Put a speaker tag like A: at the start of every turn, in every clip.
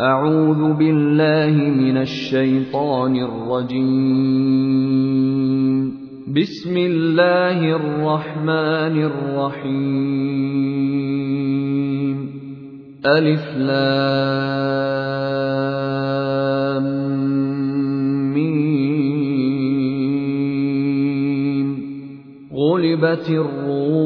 A: أعوذ بالله من الشيطان الرجيم. بسم الله الرحمن الرحيم. ألف لام ميم. غلبت الروم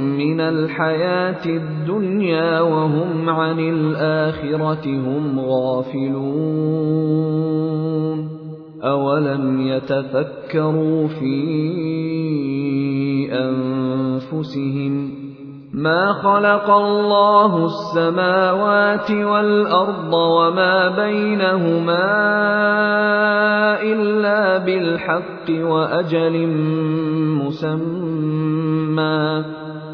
A: من الحياة الدنيا وهم عن الآخرة هم غافلون. أولم يتفكروا في أنفسهم ما خلق الله السماوات والأرض وما بينهما إلا بالحق وأجل مسمى.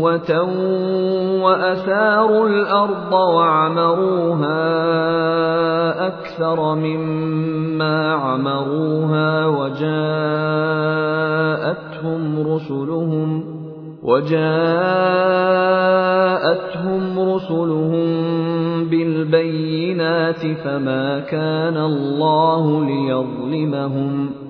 A: قوة وأثاروا الأرض وعمروها أكثر مما عمروها وجاءتهم رسلهم وجاءتهم رسلهم بالبينات فما كان الله ليظلمهم ۖ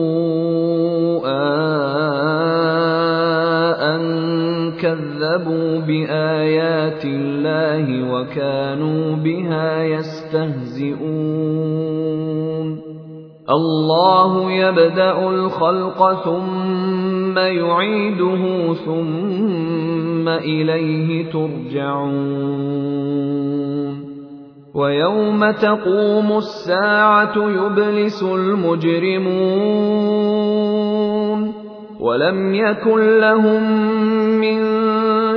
A: كَذَّبُوا بِآيَاتِ اللَّهِ وَكَانُوا بِهَا يَسْتَهْزِئُونَ. اللَّهُ يَبْدَأُ الْخَلْقَ ثُمَّ يُعِيدُهُ ثُمَّ إِلَيْهِ تُرْجَعُونَ. وَيَوْمَ تَقُومُ السَّاعَةُ يُبْلِسُ الْمُجْرِمُونَ. وَلَمْ يَكُن لَّهُم مِّن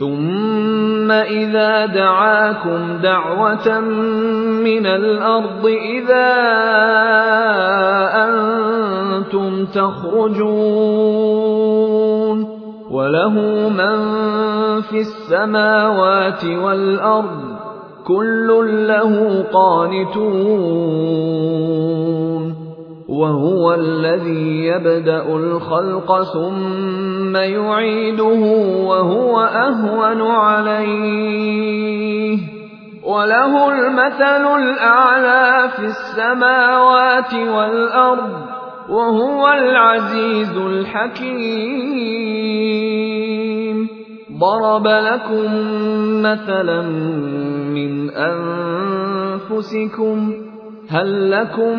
A: ثم إذا دعاكم دعوة من الأرض إذا أنتم تخرجون وله من في السماوات والأرض كل له قانتون وهو الذي يبدا الخلق ثم يعيده وهو أهون عليه. وله المثل الأعلى في السماوات والأرض وهو العزيز الحكيم. ضرب لكم مثلا من أنفسكم هل لكم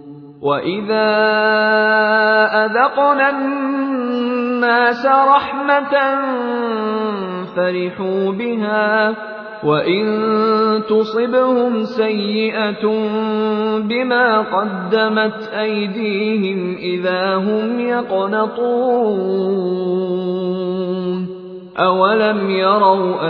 A: واذا اذقنا الناس رحمه فرحوا بها وَإِن تُصِبْهُمْ سَيِّئَةٌ بِمَا قَدَّمَتْ أَيْدِيهِمْ إِذَا هُمْ يَقْنَطُونَ أَوَلَمْ يَرَوْا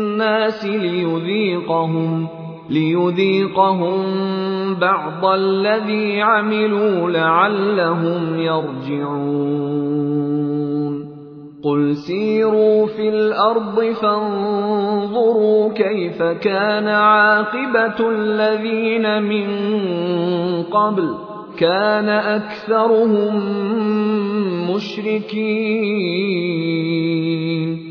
A: النَّاسِ لِيُذِيقَهُم لِيُذِيقَهُم بَعْضَ الَّذِي عَمِلُوا لَعَلَّهُمْ يَرْجِعُونَ. قُلْ سِيرُوا فِي الْأَرْضِ فَانظُرُوا كَيْفَ كَانَ عَاقِبَةُ الَّذِينَ مِن قَبْلُ كَانَ أَكْثَرُهُم مُّشْرِكِينَ.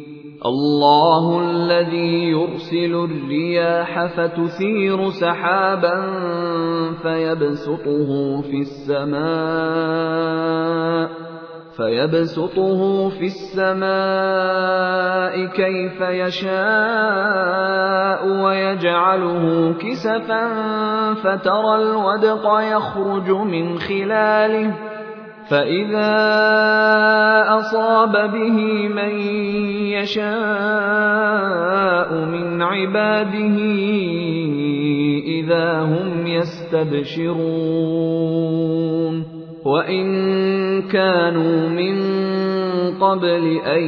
A: الله الذي يرسل الرياح فتثير سحابا فيبسطه في السماء فيبسطه في السماء كيف يشاء ويجعله كسفا فترى الودق يخرج من خلاله فإذا أصاب به من يشاء من عباده إذا هم يستبشرون. وإن كانوا من قبل أن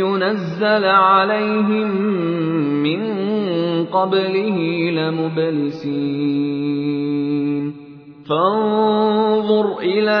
A: ينزل عليهم من قبله لمبلسين. فانظر إلى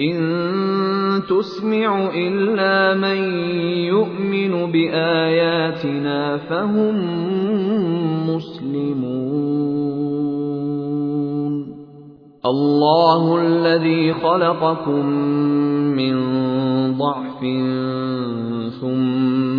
A: إن تسمع إلا من يؤمن بآياتنا فهم مسلمون. الله الذي خلقكم من ضعف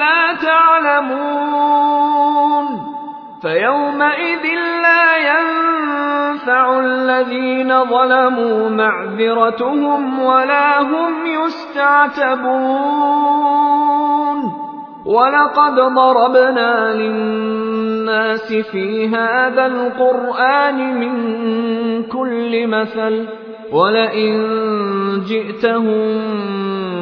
A: لا تعلمون فيومئذ لا ينفع الذين ظلموا معذرتهم ولا هم يستعتبون ولقد ضربنا للناس في هذا القرآن من كل مثل ولئن جئتهم